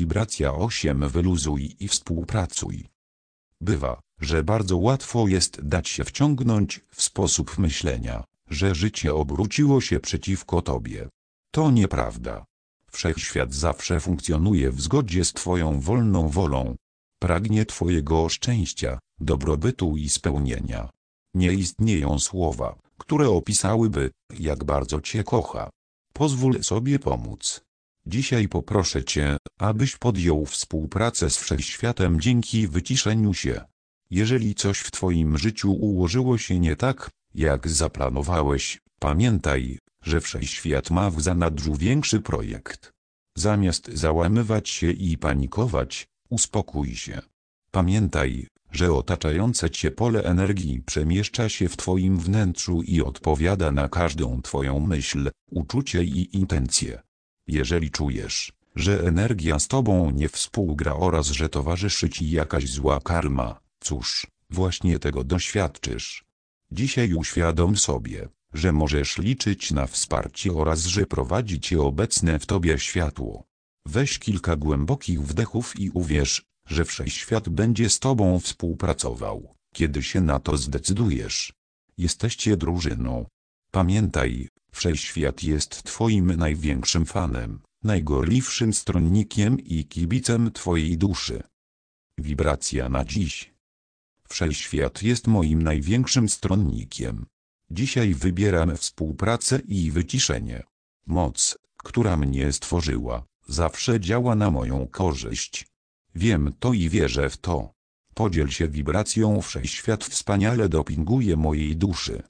Wibracja 8 Wyluzuj i współpracuj. Bywa, że bardzo łatwo jest dać się wciągnąć w sposób myślenia, że życie obróciło się przeciwko tobie. To nieprawda. Wszechświat zawsze funkcjonuje w zgodzie z Twoją wolną wolą. Pragnie Twojego szczęścia, dobrobytu i spełnienia. Nie istnieją słowa, które opisałyby, jak bardzo Cię kocha. Pozwól sobie pomóc. Dzisiaj poproszę Cię, abyś podjął współpracę z Wszechświatem dzięki wyciszeniu się. Jeżeli coś w Twoim życiu ułożyło się nie tak, jak zaplanowałeś, pamiętaj, że Wszechświat ma w zanadrzu większy projekt. Zamiast załamywać się i panikować, uspokój się. Pamiętaj, że otaczające Cię pole energii przemieszcza się w Twoim wnętrzu i odpowiada na każdą Twoją myśl, uczucie i intencje. Jeżeli czujesz, że energia z Tobą nie współgra oraz że towarzyszy Ci jakaś zła karma, cóż, właśnie tego doświadczysz. Dzisiaj uświadom sobie, że możesz liczyć na wsparcie oraz że prowadzi Cię obecne w Tobie światło. Weź kilka głębokich wdechów i uwierz, że Wszechświat będzie z Tobą współpracował, kiedy się na to zdecydujesz. Jesteście drużyną. Pamiętaj, Wszechświat jest Twoim największym fanem, najgorliwszym stronnikiem i kibicem Twojej duszy. Wibracja na dziś. Wszechświat jest moim największym stronnikiem. Dzisiaj wybieram współpracę i wyciszenie. Moc, która mnie stworzyła, zawsze działa na moją korzyść. Wiem to i wierzę w to. Podziel się wibracją Wszechświat wspaniale dopinguje mojej duszy.